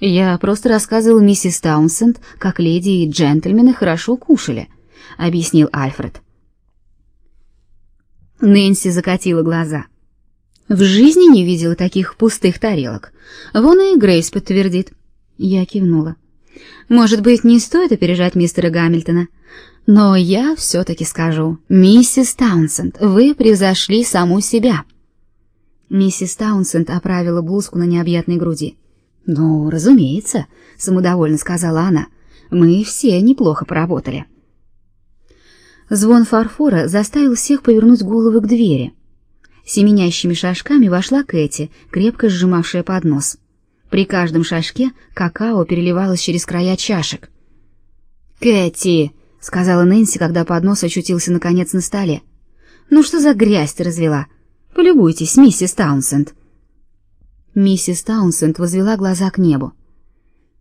Я просто рассказывал миссис Таунсенд, как леди и джентльмены хорошо кушали, объяснил Альфред. Нэнси закатила глаза. В жизни не видела таких пустых тарелок. Вон и Грейс подтвердит. Я кивнула. Может быть, не стоит опережать мистера Гамильтона, но я все таки скажу: миссис Таунсенд, вы превзошли саму себя. Миссис Таунсенд оправила блузку на необъятной груди. «Ну, разумеется», — самодовольно сказала она. «Мы все неплохо поработали». Звон фарфора заставил всех повернуть головы к двери. Семенящими шажками вошла Кэти, крепко сжимавшая поднос. При каждом шажке какао переливалось через края чашек. «Кэти!» — сказала Нэнси, когда поднос очутился наконец на столе. «Ну что за грязь ты развела? Полюбуйтесь, миссис Таунсенд». Миссис Таунсенд возвела глаза к небу.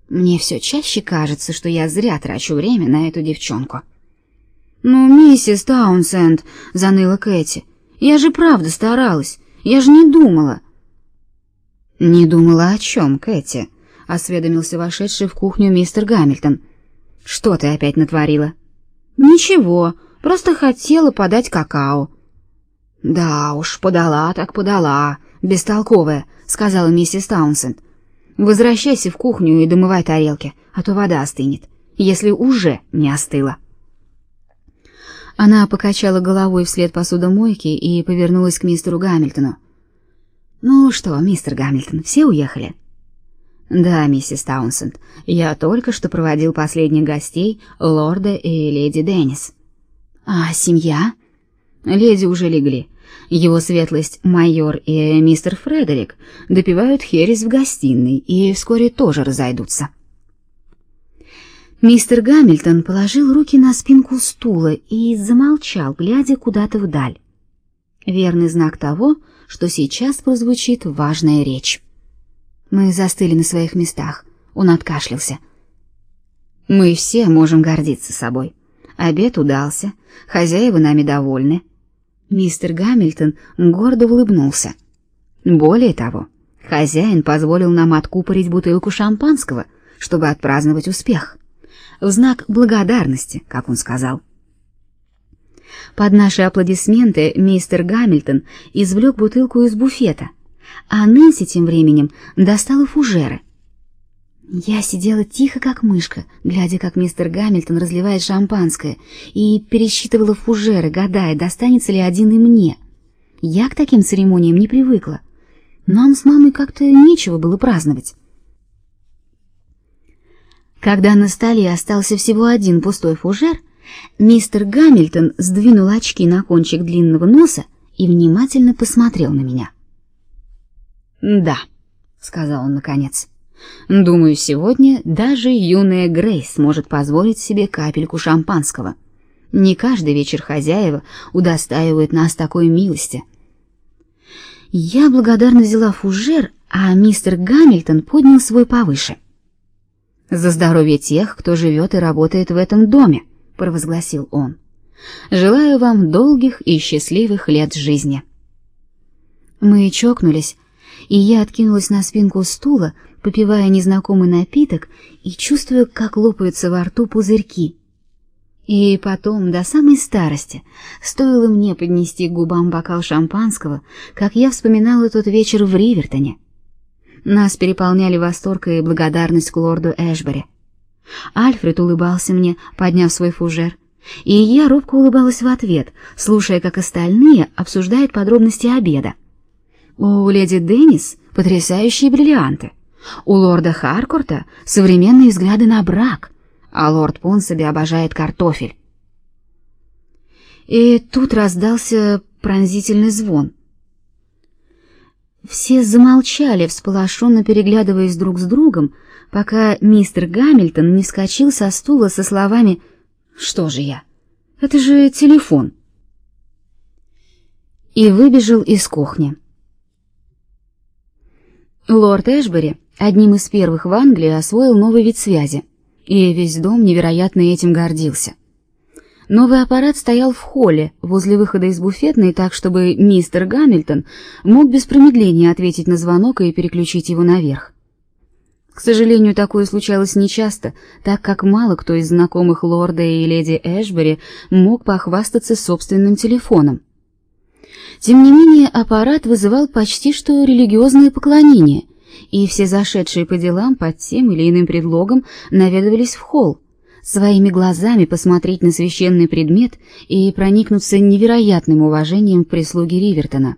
Мне все чаще кажется, что я зря трачу время на эту девчонку. Ну, миссис Таунсенд, заныла Кэти. Я же правда старалась. Я же не думала. Не думала о чем, Кэти? осведомился вошедший в кухню мистер Гамильтон. Что ты опять натворила? Ничего, просто хотела подать какао. Да уж, подала так подала, бестолковая, сказала миссис Таунсенд. Возвращайся в кухню и домывай тарелки, а то вода остынет, если уже не остыла. Она покачала головой вслед посудомойки и повернулась к мистеру Гамильтону. Ну что, мистер Гамильтон, все уехали? Да, миссис Таунсенд. Я только что проводил последних гостей, лорда и леди Деннис. А семья? Леди уже легли. Его светлость майор и мистер Фредерик допивают херес в гостиной и вскоре тоже разойдутся. Мистер Гамильтон положил руки на спинку стула и замолчал, глядя куда-то вдаль. Верный знак того, что сейчас прозвучит важная речь. Мы застыли на своих местах. Он откашлялся. Мы все можем гордиться собой. Обед удался, хозяева нами довольны. Мистер Гамильтон гордо улыбнулся. Более того, хозяин позволил нам откупорить бутылку шампанского, чтобы отпраздновать успех. В знак благодарности, как он сказал. Под наши аплодисменты мистер Гамильтон извлек бутылку из буфета, а Нэнси тем временем достала фужеры. Я сидела тихо, как мышка, глядя, как мистер Гамильтон разливает шампанское, и пересчитывала фужеры, гадая, достанется ли один и мне. Я к таким церемониям не привыкла. Нам с мамой как-то нечего было праздновать. Когда на столе остался всего один пустой фужер, мистер Гамильтон сдвинул очки на кончик длинного носа и внимательно посмотрел на меня. "Да", сказал он наконец. Думаю, сегодня даже юная Грейс сможет позволить себе капельку шампанского. Не каждый вечер хозяева удостаивают нас такой милости. Я благодарно взяла фужер, а мистер Гамильтон поднял свой повыше. За здоровье тех, кто живет и работает в этом доме, провозгласил он. Желаю вам долгих и счастливых лет жизни. Мы чокнулись, и я откинулась на спинку стула, попивая незнакомый напиток и чувствуя, как лопаются во рту пузырьки. И потом, до самой старости, стоило мне поднести к губам бокал шампанского, как я вспоминала тот вечер в Ривертоне. Нас переполняли восторг и благодарность к лорду Эшбери. Альфред улыбался мне, подняв свой фужер, и я робко улыбалась в ответ, слушая, как остальные обсуждают подробности обеда. У леди Деннис потрясающие бриллианты. У лорда Харкорта современные взгляды на брак, а лорд Понсаби обожает картофель. И тут раздался пронзительный звон. Все замолчали, всполошенно переглядываясь друг с другом, пока мистер Гамильтон не вскочил со стула со словами «Что же я? Это же телефон!» и выбежал из кухни. Лорд Эшбери одним из первых в Англии освоил новый вид связи, и весь дом невероятно этим гордился. Новый аппарат стоял в холле, возле выхода из буфетной, так чтобы мистер Гамильтон мог без промедления ответить на звонок и переключить его наверх. К сожалению, такое случалось нечасто, так как мало кто из знакомых лорда и леди Эшбери мог похвастаться собственным телефоном. Тем не менее, аппарат вызывал почти что религиозное поклонение, и все зашедшие по делам под тем или иным предлогом наведывались в холл, своими глазами посмотреть на священный предмет и проникнуться невероятным уважением к прислуге Ривертона.